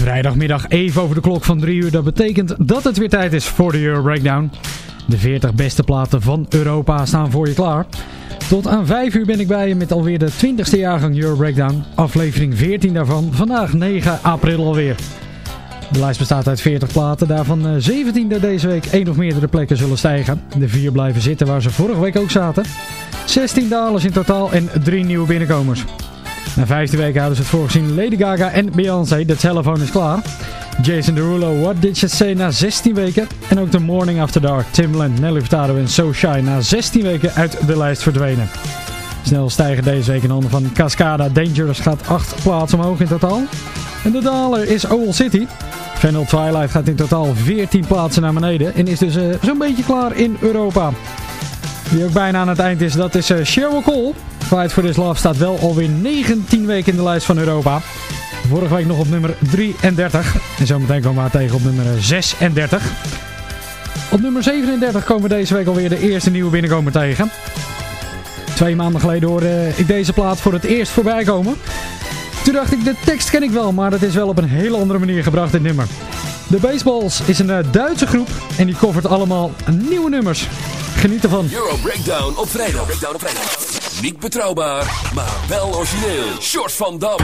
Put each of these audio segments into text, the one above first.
Vrijdagmiddag even over de klok van 3 uur. Dat betekent dat het weer tijd is voor de Euro Breakdown. De 40 beste platen van Europa staan voor je klaar. Tot aan 5 uur ben ik bij je met alweer de 20ste jaargang Euro Breakdown. Aflevering 14 daarvan. Vandaag 9 april alweer. De lijst bestaat uit 40 platen. Daarvan eh, 17 er deze week één of meerdere plekken zullen stijgen. De vier blijven zitten waar ze vorige week ook zaten. 16 dalers in totaal en 3 nieuwe binnenkomers. Na 15 weken hadden ze het voorgezien Lady Gaga en Beyoncé. De telefoon is klaar. Jason Derulo, What Did You Say na 16 weken. En ook The Morning After Dark, Timbaland, Nelly Furtado en So Shy na 16 weken uit de lijst verdwenen. Snel stijgen deze week in handen van Cascada. Dangerous gaat 8 plaatsen omhoog in totaal. En de daler is Owl City. Vanilla Twilight gaat in totaal 14 plaatsen naar beneden. En is dus eh, zo'n beetje klaar in Europa. Wie ook bijna aan het eind is, dat is eh, Cheryl Cole. Fight for This Love staat wel alweer 19 weken in de lijst van Europa. Vorige week nog op nummer 33. En zometeen komen we haar tegen op nummer 36. Op nummer 37 komen we deze week alweer de eerste nieuwe binnenkomer tegen. Twee maanden geleden hoorde ik deze plaat voor het eerst voorbij komen. Toen dacht ik, de tekst ken ik wel, maar dat is wel op een hele andere manier gebracht dit nummer. De Baseballs is een eh, Duitse groep en die covert allemaal nieuwe nummers. Geniet ervan. Euro Breakdown op vrijdag. Op vrijdag. Niet betrouwbaar, maar wel origineel. Short van Dam.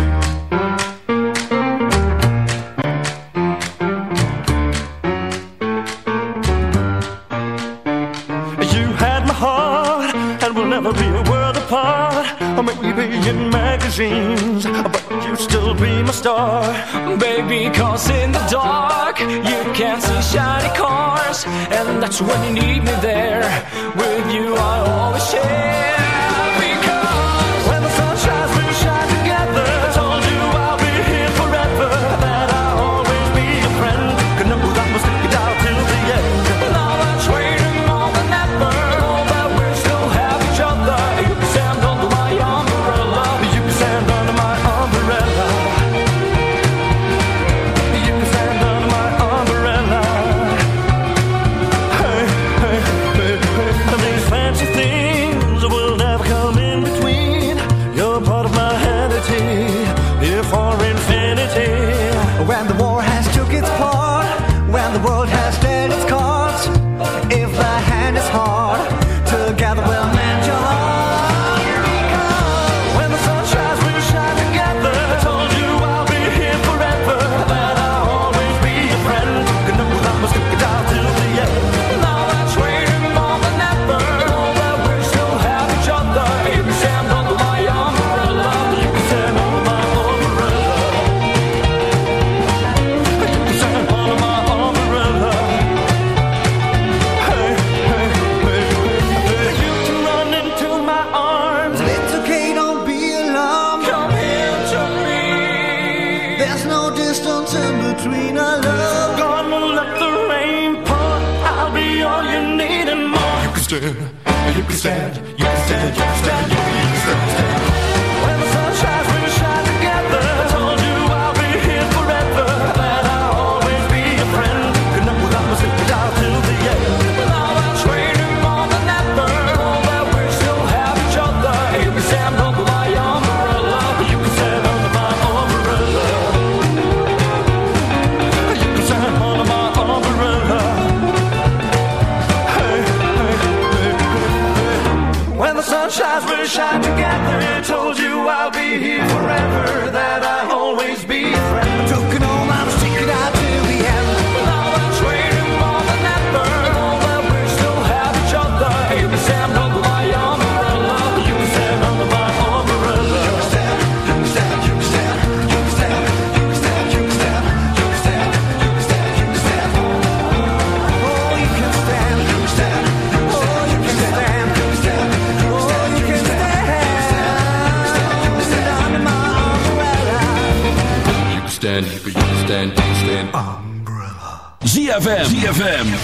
You had my heart, and we'll never be a world apart. Or maybe in magazines, but you still be my star. Baby, cause in the dark you can see shiny cars, and that's when you need me there. With you, I always share.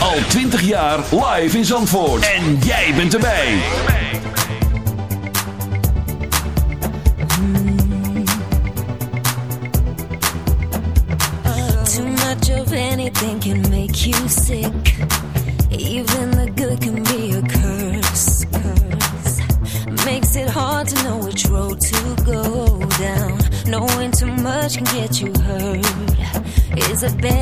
Al 20 jaar live in Zandvoort. En jij bent erbij. Too much of anything can make you sick. Even the good can be a curse. Makes it hard to know which road to go down. Knowing too much can get you hurt. Is it better?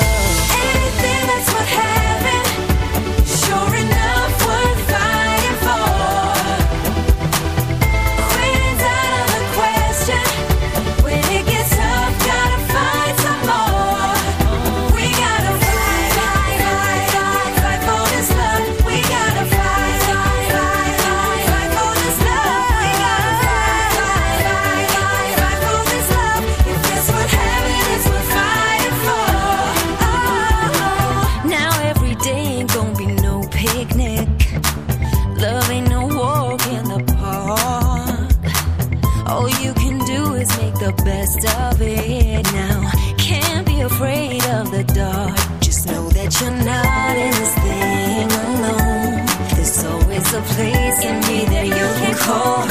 home.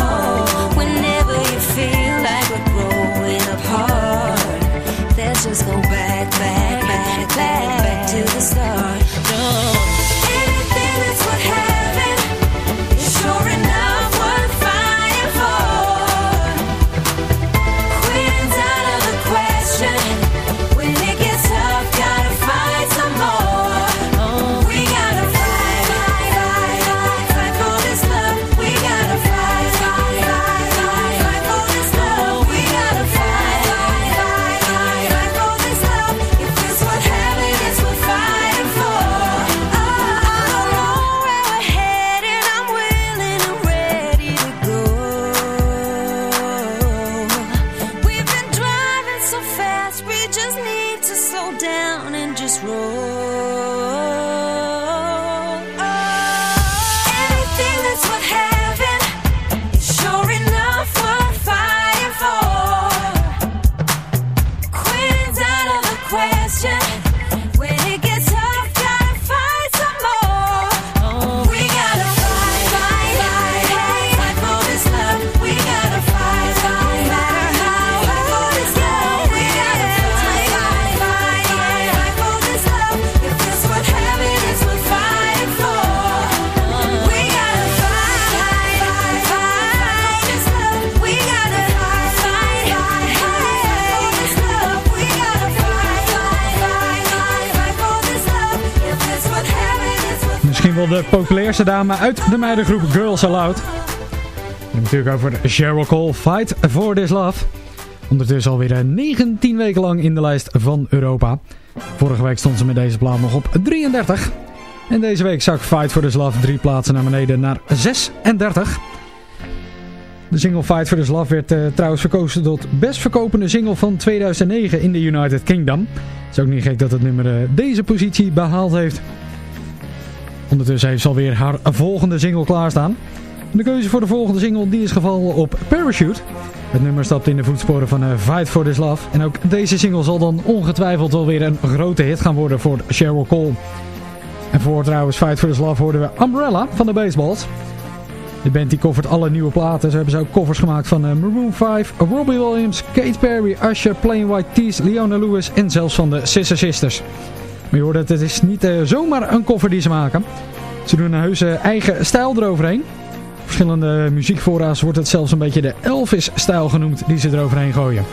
Dame uit de meidengroep Girls Aloud. En natuurlijk over Cheryl Cole, Fight for This Love. Ondertussen alweer eh, 19 weken lang in de lijst van Europa. Vorige week stond ze met deze plaat nog op 33. En deze week zak Fight for This Love drie plaatsen naar beneden naar 36. De single Fight for This Love werd eh, trouwens verkozen tot best verkopende single van 2009 in de United Kingdom. Het is ook niet gek dat het nummer eh, deze positie behaald heeft. Ondertussen heeft ze alweer haar volgende single klaarstaan. De keuze voor de volgende single die is gevallen op Parachute. Het nummer stapt in de voetsporen van eh, Fight for the Love. En ook deze single zal dan ongetwijfeld wel weer een grote hit gaan worden voor Cheryl Cole. En voor trouwens Fight for the Love horen we Umbrella van de Baseballs. De band die covert alle nieuwe platen. Ze hebben ze ook covers gemaakt van eh, Maroon 5, Robbie Williams, Kate Perry, Usher, Plain White Tees, Leona Lewis en zelfs van de Sister Sisters. Maar je hoort het, het is niet eh, zomaar een koffer die ze maken. Ze doen een heuse eigen stijl eroverheen. Verschillende muziekfora's wordt het zelfs een beetje de Elvis-stijl genoemd die ze eroverheen gooien.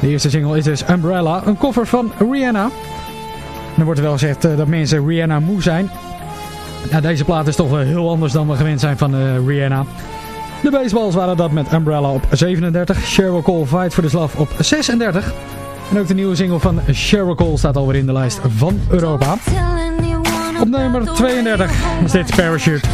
De eerste single is dus Umbrella, een koffer van Rihanna. En er wordt wel gezegd eh, dat mensen Rihanna moe zijn. Nou, deze plaat is toch wel heel anders dan we gewend zijn van eh, Rihanna. De baseballs waren dat met Umbrella op 37, Sheryl Cole Fight for the Love op 36... En ook de nieuwe single van Sheryl Cole staat alweer in de lijst van Europa. Op nummer 32 is dit Parachute.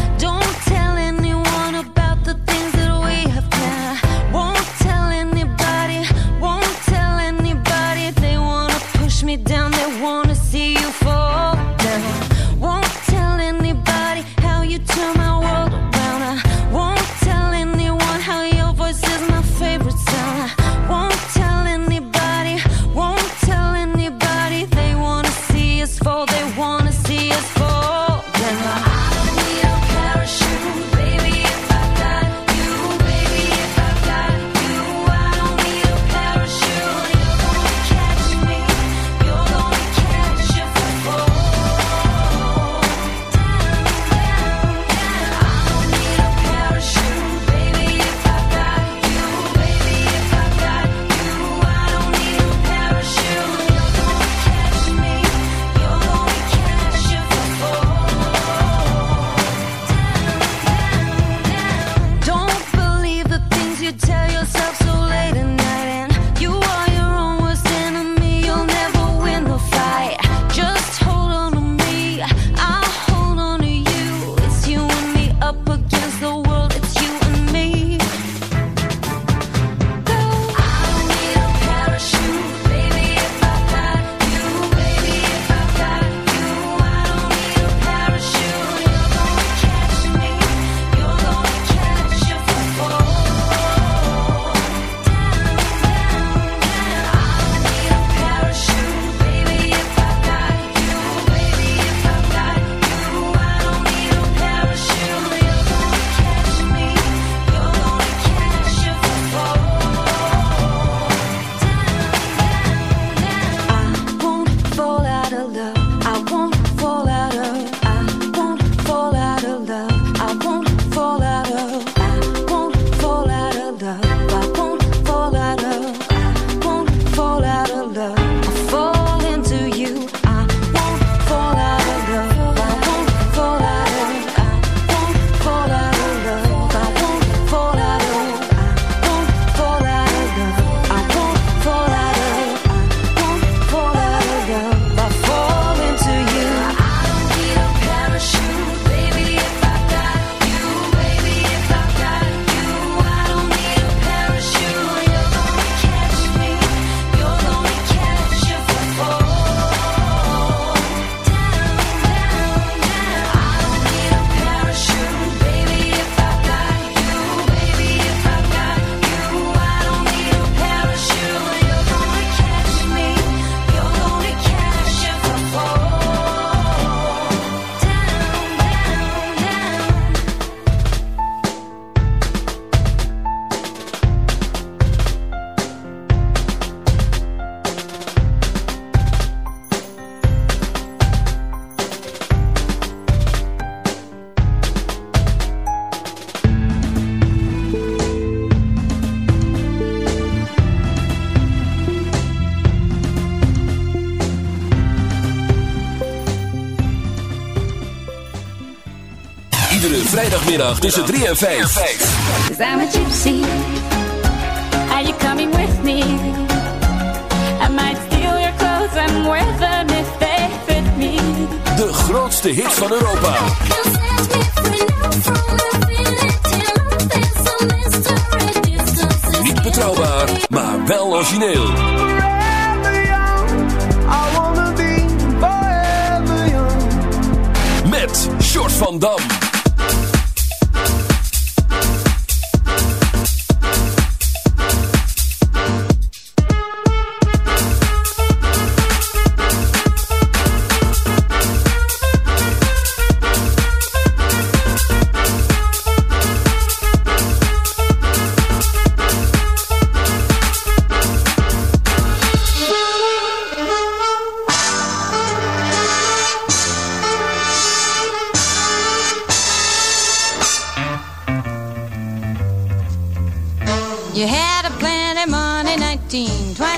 zaterdagmiddag tussen 3 en 5. Cause I'm a gypsy. Are you coming with me? I might steal your clothes and wear them if they fit me. De grootste hit van Europa. Niet betrouwbaar, maar wel origineel. Met Short van Dam.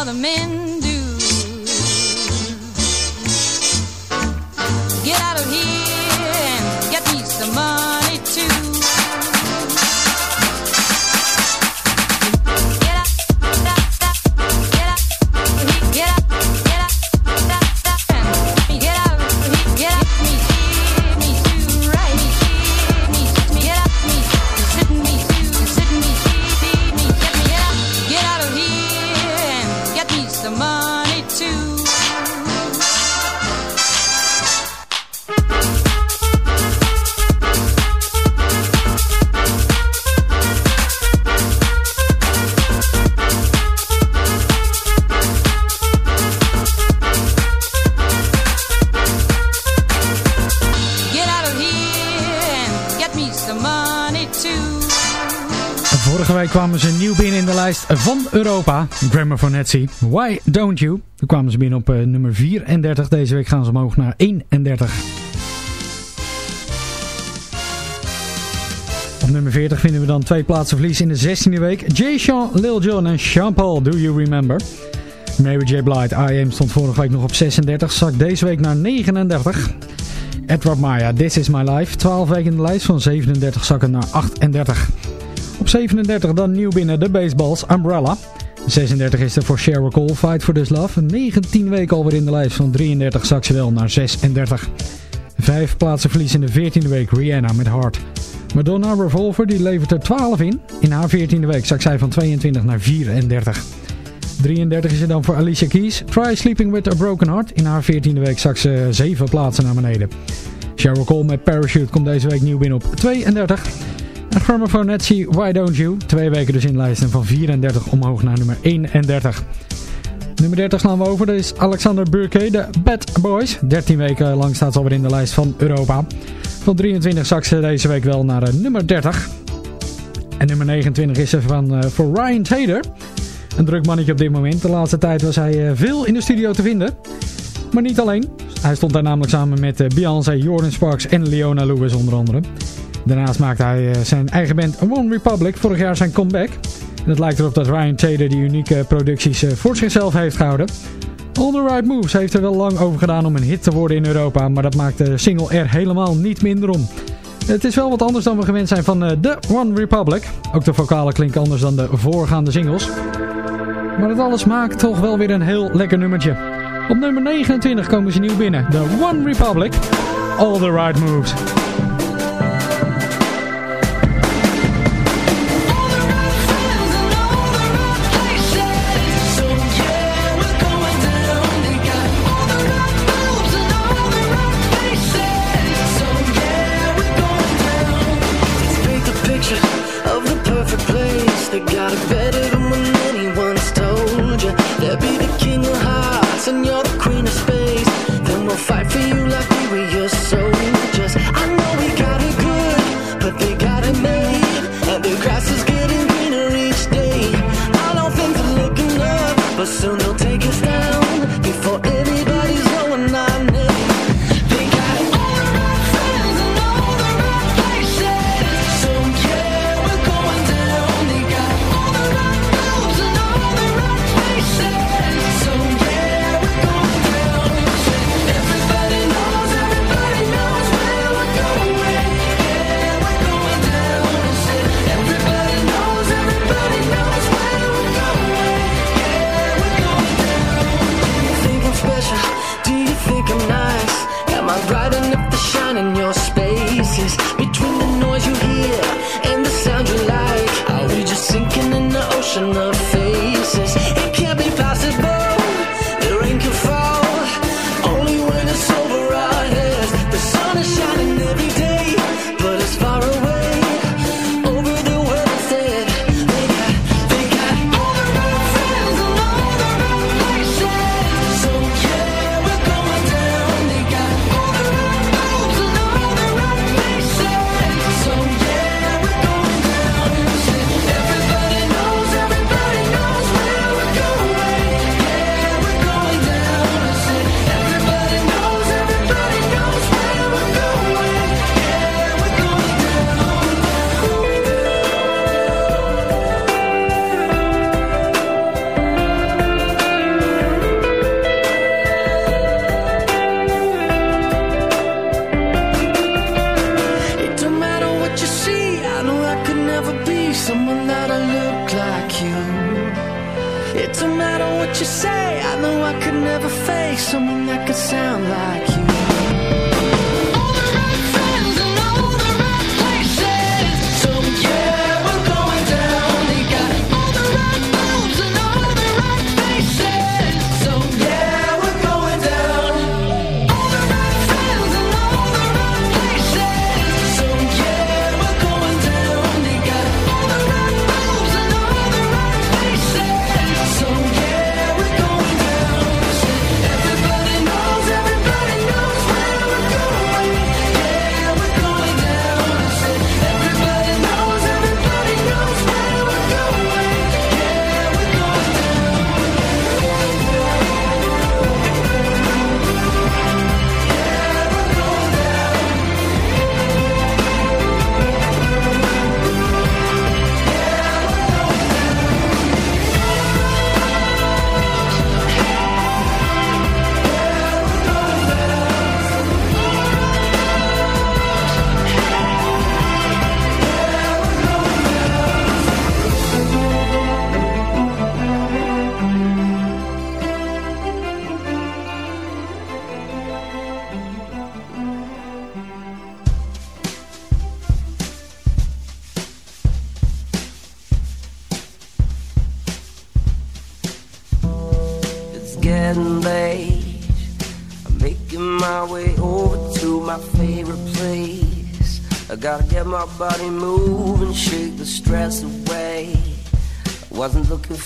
other men kwamen ze nieuw binnen in de lijst van Europa. Grammar for. Why Don't You? Toen kwamen ze binnen op eh, nummer 34. Deze week gaan ze omhoog naar 31. Op nummer 40 vinden we dan twee plaatsen verlies in de 16e week. Jay Sean, Lil Jon en Sean Paul, Do You Remember? Mary J. Blige, I Am stond vorige week nog op 36. Zak deze week naar 39. Edward Maya, This Is My Life. 12 weken in de lijst van 37 zakken naar 38. Op 37 dan nieuw binnen de baseballs Umbrella. 36 is er voor Sheryl Cole, Fight for This Love. 19 weken alweer in de lijst van 33 zak ze wel naar 36. Vijf plaatsen verlies in de 14e week Rihanna met Heart. Madonna Revolver die levert er 12 in. In haar 14e week zak zij van 22 naar 34. 33 is er dan voor Alicia Keys. Try Sleeping With A Broken Heart. In haar 14e week zak ze 7 plaatsen naar beneden. Sheryl Cole met Parachute komt deze week nieuw binnen op 32. Nancy, Why Don't You? Twee weken dus in lijsten van 34 omhoog naar nummer 31. Nummer 30 slaan we over, dat is Alexander Burke, de Bad Boys. 13 weken lang staat ze alweer in de lijst van Europa. Van 23 zak ze deze week wel naar eh, nummer 30. En nummer 29 is er van eh, voor Ryan Taylor. Een druk mannetje op dit moment. De laatste tijd was hij eh, veel in de studio te vinden. Maar niet alleen. Hij stond daar namelijk samen met Beyoncé, Jordan Sparks en Leona Lewis onder andere. Daarnaast maakte hij eh, zijn eigen band One Republic vorig jaar zijn comeback. En het lijkt erop dat Ryan Taylor die unieke producties eh, voor zichzelf heeft gehouden. All the Right Moves heeft er wel lang over gedaan om een hit te worden in Europa, maar dat maakt de single er helemaal niet minder om. Het is wel wat anders dan we gewend zijn van eh, The One Republic. Ook de vocalen klinken anders dan de voorgaande singles. Maar dat alles maakt toch wel weer een heel lekker nummertje. Op nummer 29 komen ze nieuw binnen. The One Republic. All the Right Moves. emotional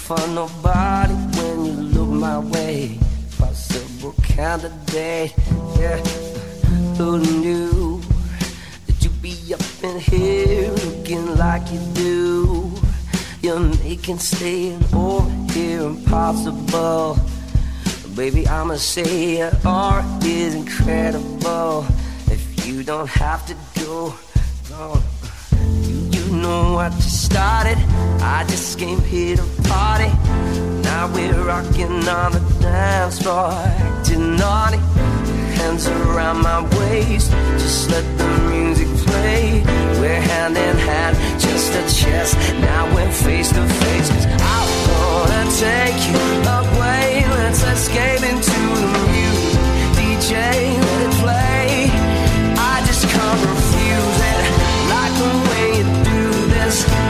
For nobody when you look my way. Possible candidate, yeah. Who knew that you'd be up in here looking like you do? You're making staying over here impossible. Baby, I'ma say your art is incredible. If you don't have to go, no, you, you know what you started. I just came here to party. Now we're rocking on the dance floor, acting naughty. Hands around my waist, just let the music play. We're hand in hand, just a chest. Now we're face to face. Cause I wanna take you away. Let's escape into the music. DJ, let it play. I just can't refuse it. Like the way you do this.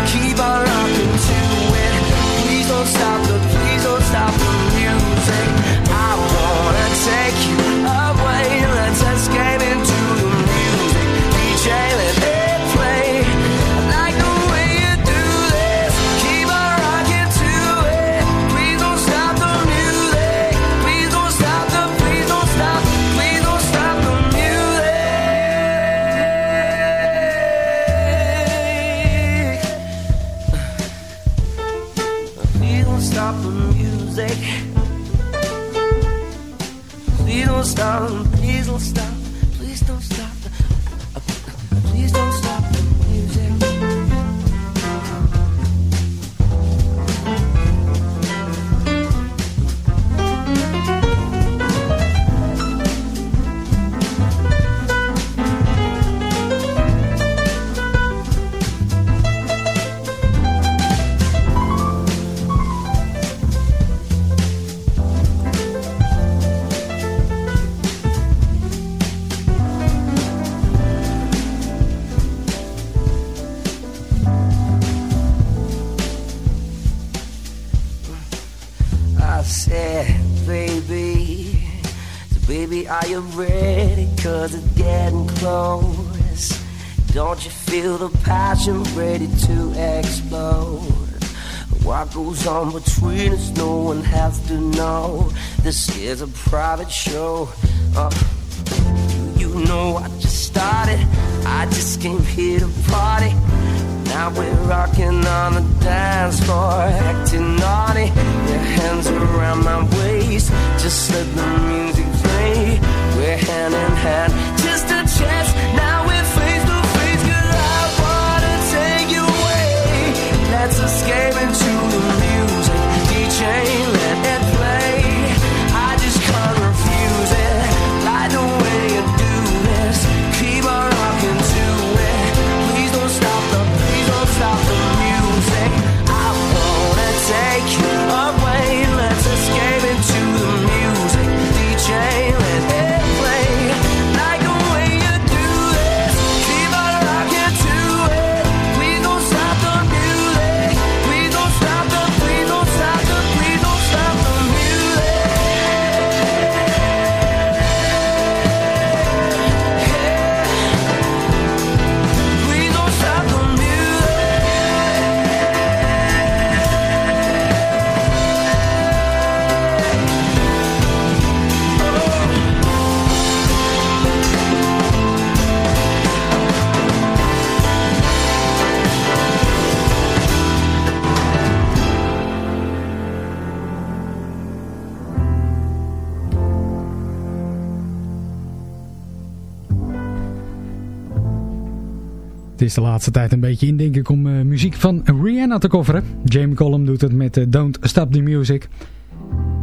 Is de laatste tijd een beetje in, denk ik, om eh, muziek van Rihanna te coveren. Jamie Collum doet het met eh, Don't Stop the Music.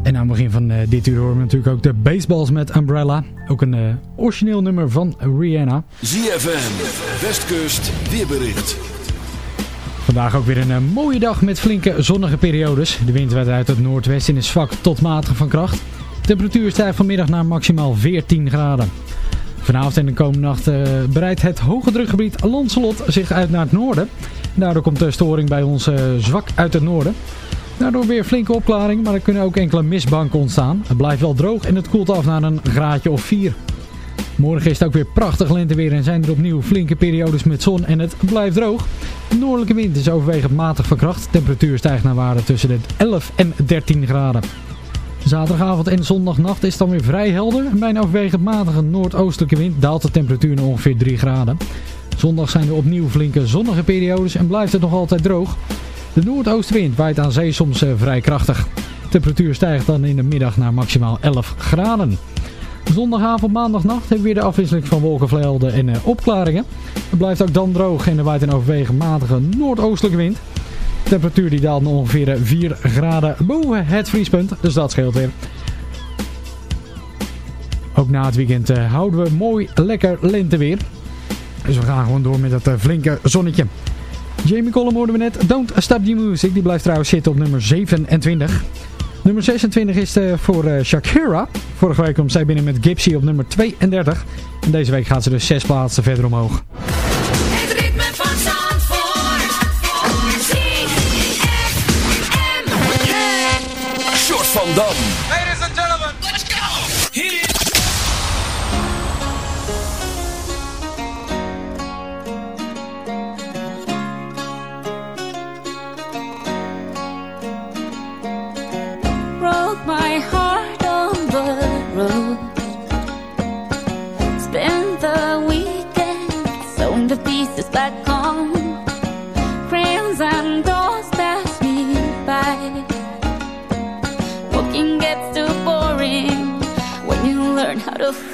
En aan het begin van eh, dit uur horen we natuurlijk ook de Baseballs met Umbrella. Ook een origineel nummer van Rihanna. ZFM, Westkust, weerbericht. Vandaag ook weer een mooie dag met flinke zonnige periodes. De wind werd uit het noordwesten is zwak tot matig van kracht. De temperatuur stijgt vanmiddag naar maximaal 14 graden. Vanavond en de komende nacht eh, breidt het hoge drukgebied Lancelot zich uit naar het noorden. Daardoor komt de storing bij ons eh, zwak uit het noorden. Daardoor weer flinke opklaring, maar er kunnen ook enkele mistbanken ontstaan. Het blijft wel droog en het koelt af naar een graadje of 4. Morgen is het ook weer prachtig lenteweer en zijn er opnieuw flinke periodes met zon en het blijft droog. De noordelijke wind is overwegend matig van kracht. Temperatuur stijgt naar waarde tussen de 11 en 13 graden. Zaterdagavond en zondagnacht is het dan weer vrij helder. Bij een overwegend matige noordoostelijke wind daalt de temperatuur naar ongeveer 3 graden. Zondag zijn er opnieuw flinke zonnige periodes en blijft het nog altijd droog. De noordoostenwind waait aan zee soms eh, vrij krachtig. De temperatuur stijgt dan in de middag naar maximaal 11 graden. Zondagavond, maandagnacht hebben we weer de afwisseling van wolkenvelden en eh, opklaringen. Het blijft ook dan droog en er waait een overwegend matige noordoostelijke wind. Temperatuur die daalt ongeveer eh, 4 graden boven het vriespunt, dus dat scheelt weer. Ook na het weekend eh, houden we mooi lekker lenteweer. Dus we gaan gewoon door met dat eh, flinke zonnetje. Jamie Collum hoorden we net. Don't Stop the Music. Die blijft trouwens zitten op nummer 27. Nummer 26 is eh, voor Shakira. Vorige week kwam zij binnen met Gypsy op nummer 32. En deze week gaat ze dus zes plaatsen verder omhoog.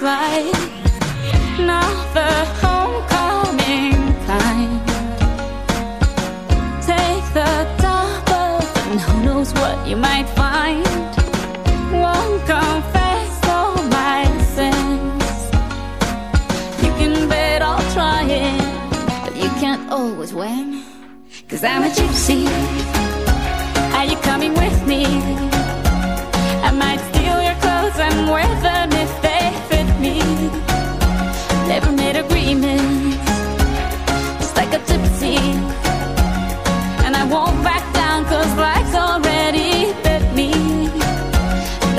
Now the homecoming time. Take the and who knows what you might find. Won't confess all my sins. You can bet I'll try it, but you can't always win. Cause I'm a gypsy. Are you coming with me? I might steal your clothes and wear them And I won't back down cause life's already bit me.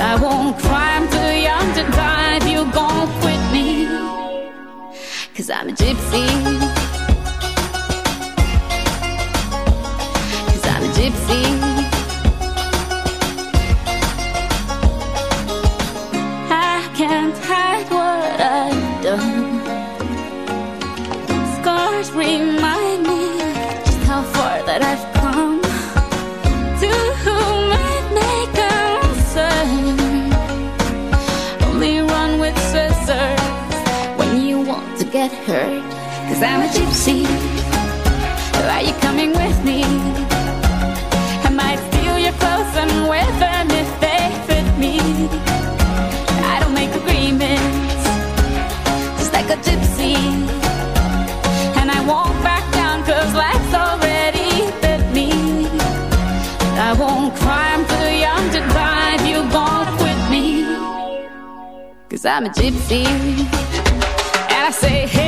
I won't too young to you gon' quit me. Cause I'm a gypsy. Cause I'm a gypsy. Are you coming with me? I might steal your clothes and wear them if they fit me. I don't make agreements, just like a gypsy. And I won't back down cause life's already bit me. I won't cry, I'm too young to if you gon' quit me. Cause I'm a gypsy. And I say, hey,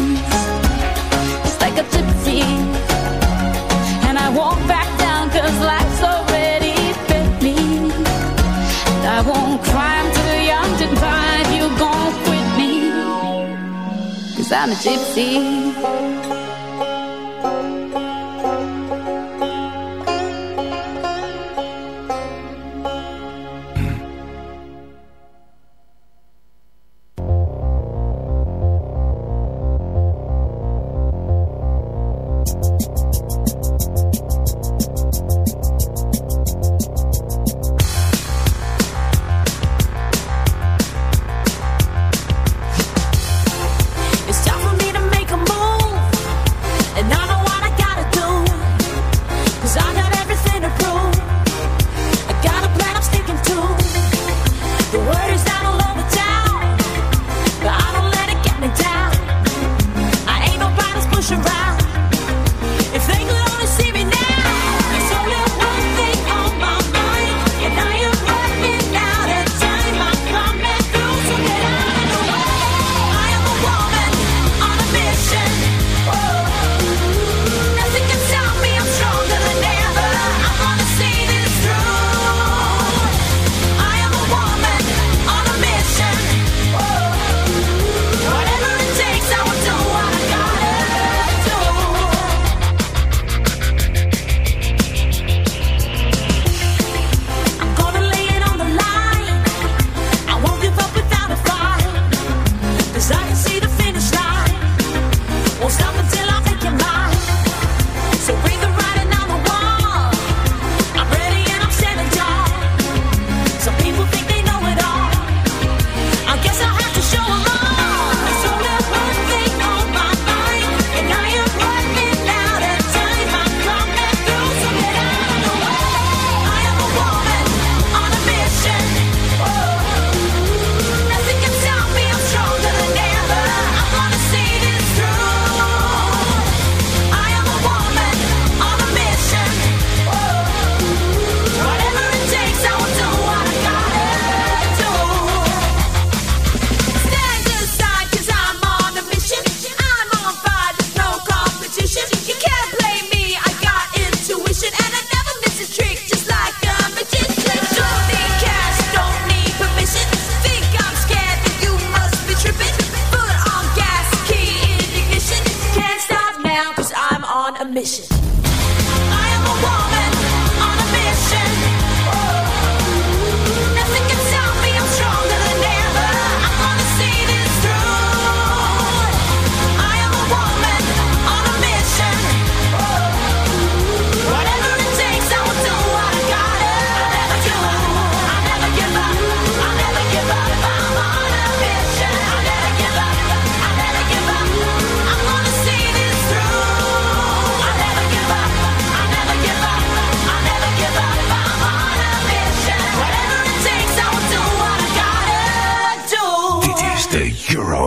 I'm a gypsy.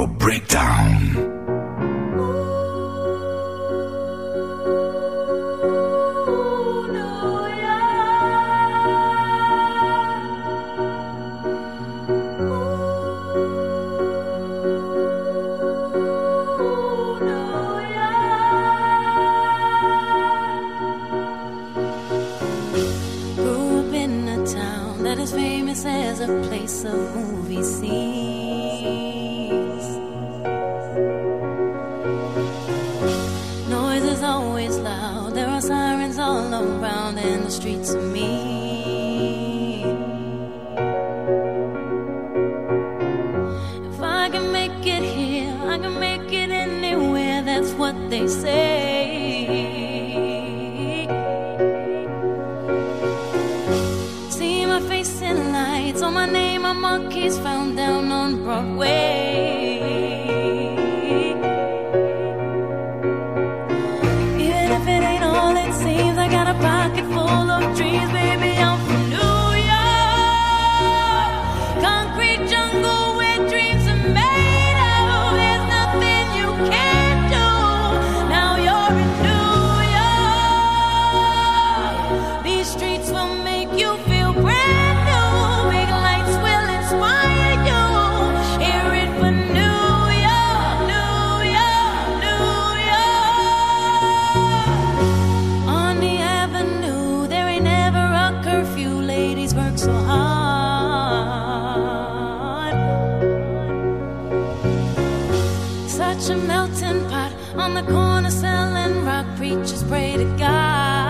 Euro such a melting pot on the corner selling rock. Preachers pray to God.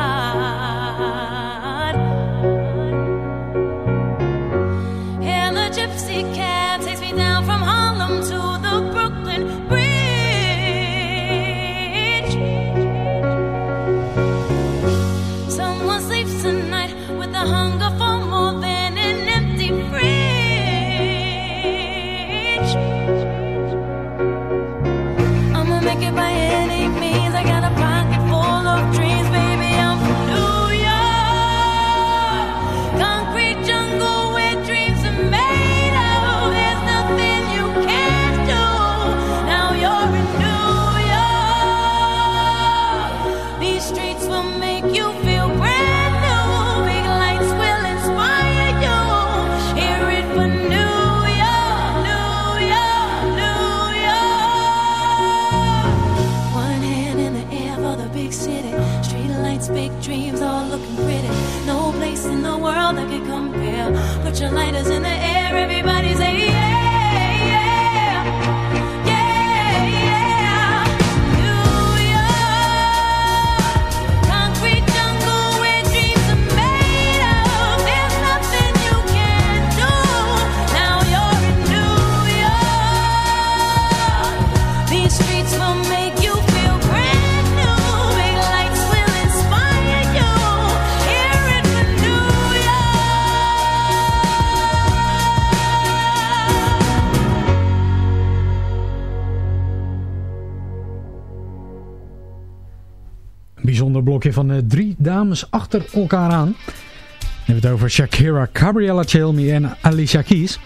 Blokje van eh, drie dames achter elkaar aan. We hebben het over Shakira, Gabriella Chelmi en Alicia Keys.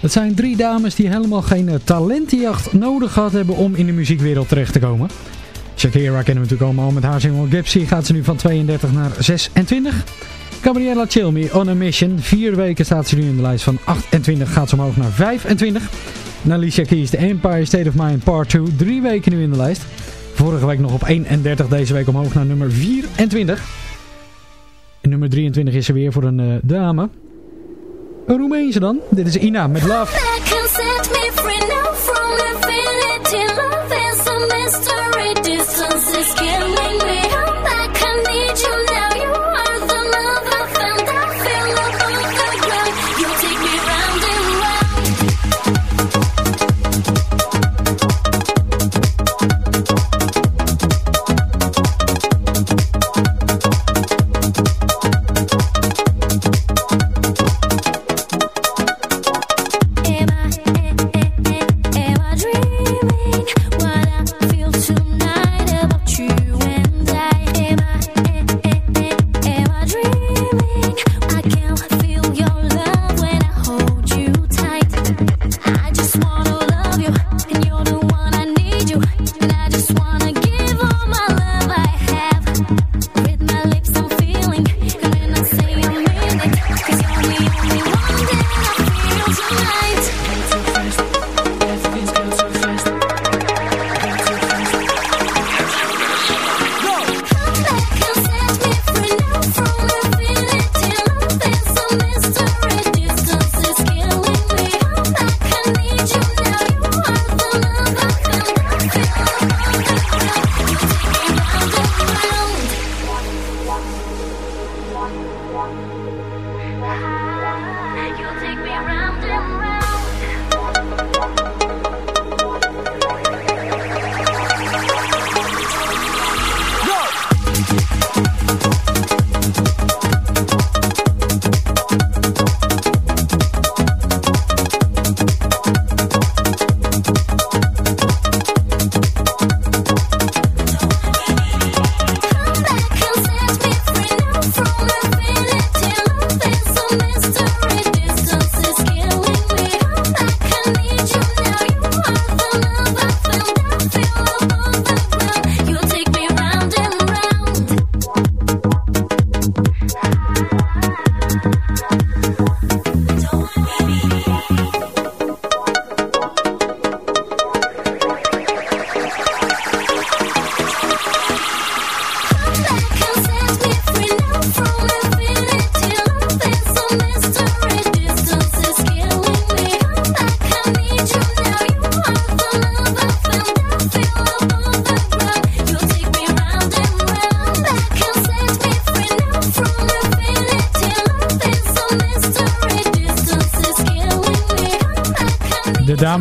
Het zijn drie dames die helemaal geen eh, talentenjacht nodig gehad hebben om in de muziekwereld terecht te komen. Shakira kennen we natuurlijk allemaal. Met haar single Gypsy gaat ze nu van 32 naar 26. Gabriella Chelmi, On a Mission. Vier weken staat ze nu in de lijst van 28. Gaat ze omhoog naar 25. En Alicia Keys, The Empire State of Mind Part 2. Drie weken nu in de lijst. Vorige week nog op 31. Deze week omhoog naar nummer 24. En nummer 23 is er weer voor een eh, dame. Een Roemeense dan. Dit is Ina met Love.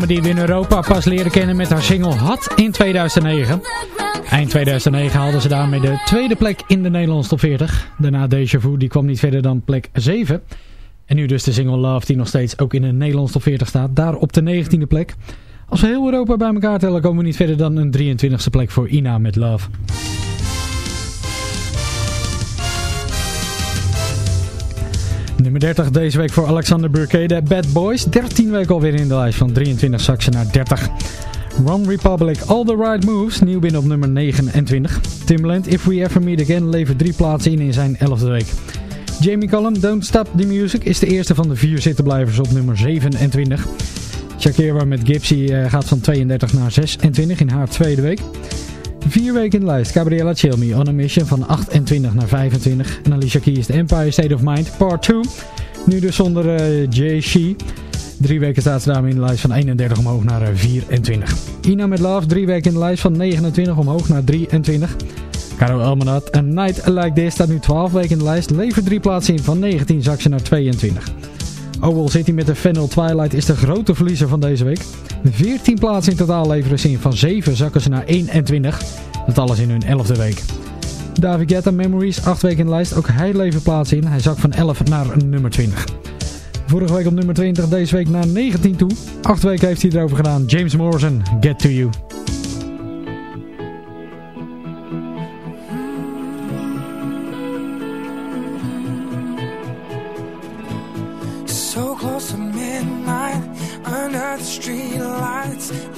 Die we in Europa pas leren kennen met haar single Hot in 2009. Eind 2009 haalde ze daarmee de tweede plek in de Nederlandse top 40. Daarna Deja Vu, die kwam niet verder dan plek 7. En nu dus de single Love, die nog steeds ook in de Nederlandse top 40 staat. Daar op de 19e plek. Als we heel Europa bij elkaar tellen, komen we niet verder dan een 23e plek voor Ina met Love. Nummer 30 deze week voor Alexander Burkede, Bad Boys. 13 weken alweer in de lijst van 23 zak ze naar 30. One Republic, All the Right Moves, nieuw binnen op nummer 29. Timbaland, If We Ever Meet Again, levert drie plaatsen in in zijn 11e week. Jamie Cullum, Don't Stop the Music, is de eerste van de vier zittenblijvers op nummer 27. Shakira met Gypsy eh, gaat van 32 naar 26 in haar tweede week. Vier weken in de lijst. Gabriella Chill Me on a Mission van 28 naar 25. En Alicia Keys The Empire State of Mind Part 2. Nu dus zonder eh, Jay. Drie weken staat ze daarmee in de lijst van 31 omhoog naar eh, 24. Ina met Love, drie weken in de lijst van 29 omhoog naar 23. Caro Elmanat, A Night Like This staat nu 12 weken in de lijst. Levert drie plaatsen in van 19 zak naar 22. Owl City met de Fennel Twilight is de grote verliezer van deze week. 14 plaatsen in totaal leveren ze in. Van 7 zakken ze naar 21. Dat alles in hun 11e week. David Guetta Memories, 8 weken in de lijst. Ook hij levert plaatsen in. Hij zak van 11 naar nummer 20. Vorige week op nummer 20, deze week naar 19 toe. 8 weken heeft hij erover gedaan. James Morrison, Get To You.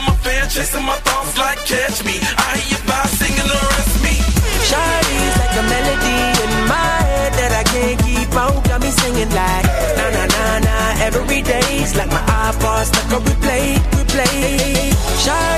me. Girl, fan, chasing my thoughts like catch me. I hear you by singing the rest me. Shawty's like a melody in my head that I can't keep out. Got me singing like na na na na every day's like my iPod stuck on replay, replay. Shawty's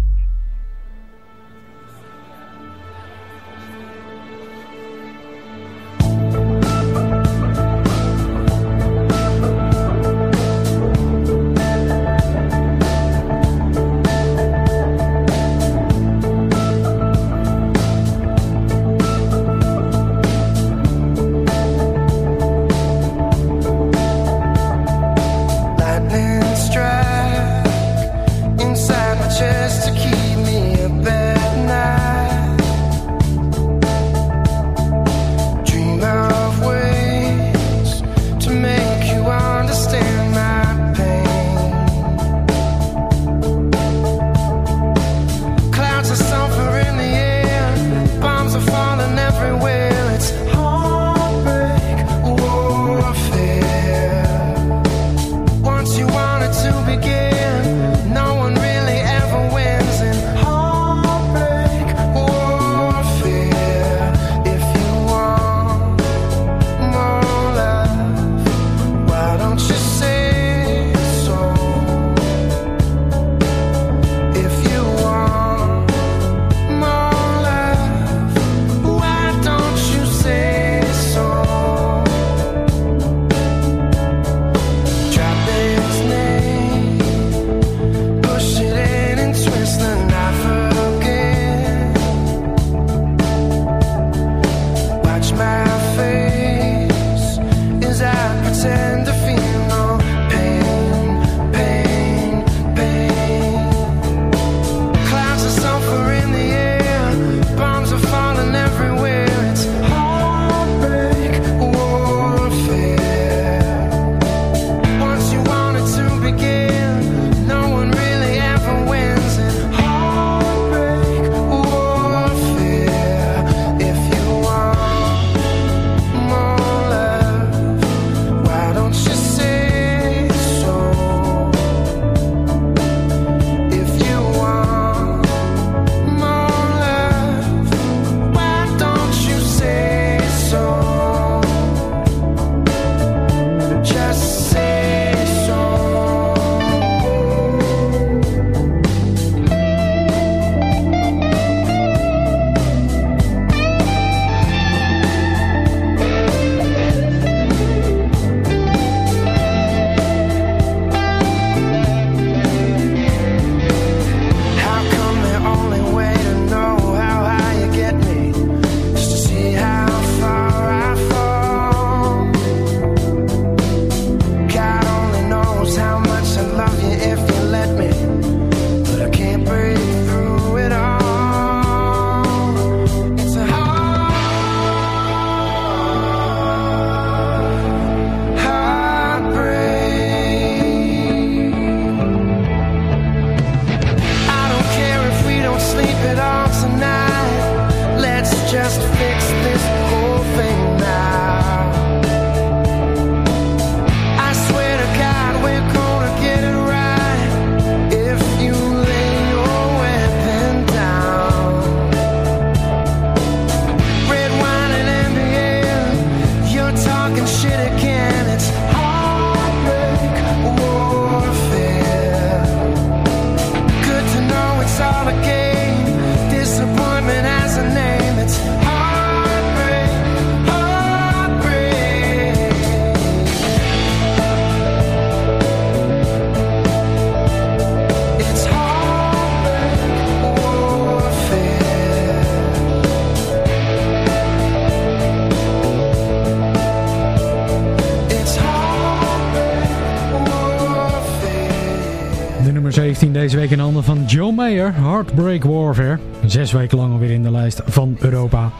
Deze week in handen van Joe Mayer, Heartbreak Warfare. Zes weken lang alweer in de lijst van Europa.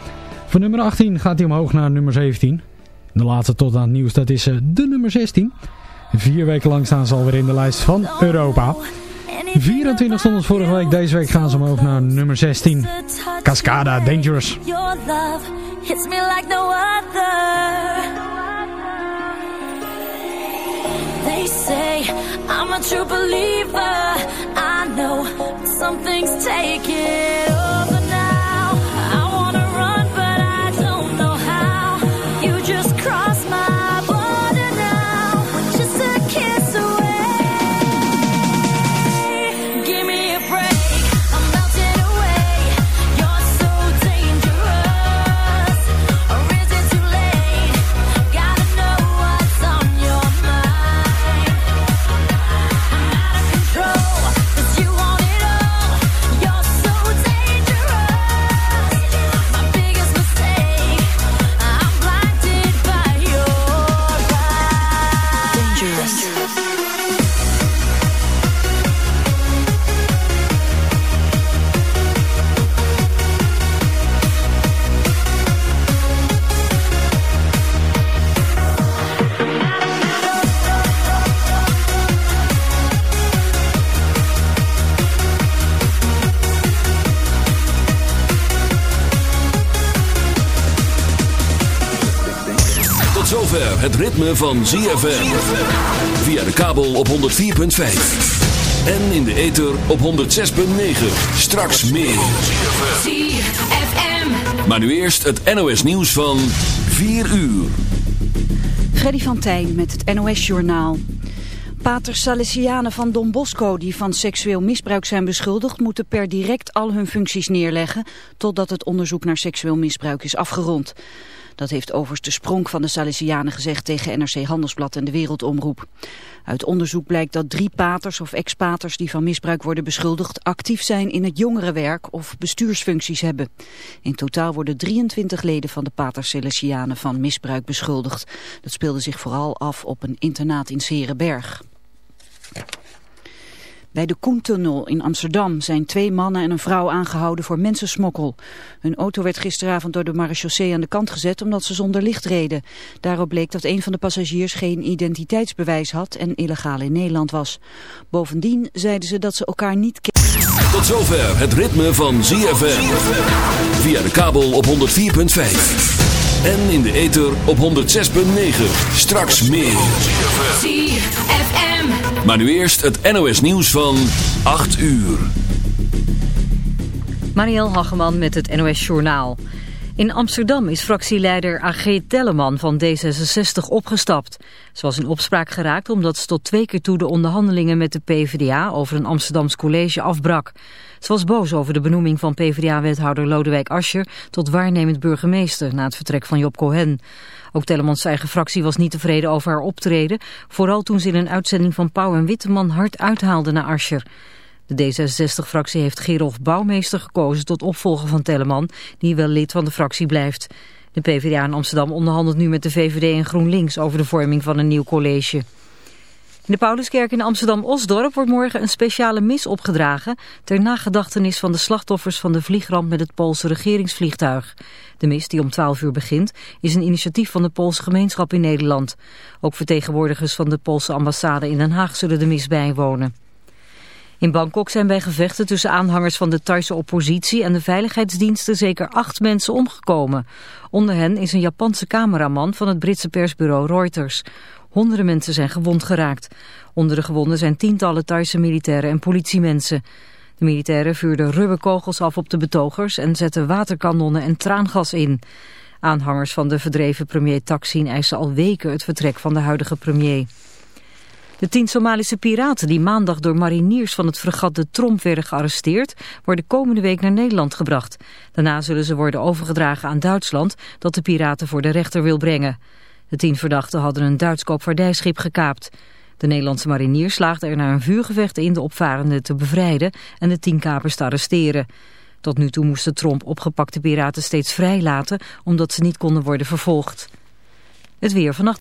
Van nummer 18 gaat hij omhoog naar nummer 17. De laatste tot aan het nieuws, dat is eh, de nummer 16. Vier weken lang staan ze alweer in de lijst van Europa. 24 stonden vorige week, deze week gaan ze omhoog naar nummer 16. Cascada Dangerous. Your love hits me. They say I'm a true believer. I know some things take het ritme van ZFM. Via de kabel op 104.5. En in de ether op 106.9. Straks meer. ZFM. Maar nu eerst het NOS nieuws van 4 uur. Freddy van Tijn met het NOS-journaal. Paters Salesianen van Don Bosco die van seksueel misbruik zijn beschuldigd... moeten per direct al hun functies neerleggen... totdat het onderzoek naar seksueel misbruik is afgerond. Dat heeft overste Spronk van de Salesianen gezegd tegen NRC Handelsblad en de Wereldomroep. Uit onderzoek blijkt dat drie paters of ex-paters die van misbruik worden beschuldigd actief zijn in het jongerenwerk of bestuursfuncties hebben. In totaal worden 23 leden van de paters Salesianen van misbruik beschuldigd. Dat speelde zich vooral af op een internaat in Serenberg. Bij de Koentunnel in Amsterdam zijn twee mannen en een vrouw aangehouden voor mensensmokkel. Hun auto werd gisteravond door de marechaussee aan de kant gezet omdat ze zonder licht reden. Daarop bleek dat een van de passagiers geen identiteitsbewijs had en illegaal in Nederland was. Bovendien zeiden ze dat ze elkaar niet kennen. Tot zover het ritme van ZFM. Via de kabel op 104.5. En in de ether op 106.9. Straks meer. ZFM. Maar nu eerst het NOS nieuws van 8 uur. Marielle Hageman met het NOS Journaal. In Amsterdam is fractieleider AG Telleman van D66 opgestapt. Ze was in opspraak geraakt omdat ze tot twee keer toe de onderhandelingen met de PvdA over een Amsterdams college afbrak. Ze was boos over de benoeming van PvdA-wethouder Lodewijk Asscher tot waarnemend burgemeester na het vertrek van Job Cohen. Ook Tellemans eigen fractie was niet tevreden over haar optreden, vooral toen ze in een uitzending van Pauw en Witteman hard uithaalde naar Asscher. De D66-fractie heeft Gerolf Bouwmeester gekozen tot opvolger van Telleman, die wel lid van de fractie blijft. De PvdA in Amsterdam onderhandelt nu met de VVD en GroenLinks over de vorming van een nieuw college. In de Pauluskerk in Amsterdam-Osdorp wordt morgen een speciale mis opgedragen ter nagedachtenis van de slachtoffers van de vliegramp met het Poolse regeringsvliegtuig. De mis, die om 12 uur begint, is een initiatief van de Poolse gemeenschap in Nederland. Ook vertegenwoordigers van de Poolse ambassade in Den Haag zullen de mis bijwonen. In Bangkok zijn bij gevechten tussen aanhangers van de Thaise oppositie en de veiligheidsdiensten zeker acht mensen omgekomen. Onder hen is een Japanse cameraman van het Britse persbureau Reuters. Honderden mensen zijn gewond geraakt. Onder de gewonden zijn tientallen Thaise militairen en politiemensen. De militairen vuurden rubberkogels af op de betogers en zetten waterkanonnen en traangas in. Aanhangers van de verdreven premier Taksin eisen al weken het vertrek van de huidige premier. De tien Somalische piraten die maandag door mariniers van het fregat de Tromp werden gearresteerd, worden komende week naar Nederland gebracht. Daarna zullen ze worden overgedragen aan Duitsland, dat de piraten voor de rechter wil brengen. De tien verdachten hadden een Duits koopvaardijschip gekaapt. De Nederlandse mariniers slaagden er na een vuurgevecht in de opvarenden te bevrijden en de tien kapers te arresteren. Tot nu toe moesten Tromp opgepakte piraten steeds vrijlaten, omdat ze niet konden worden vervolgd. Het weer vannacht.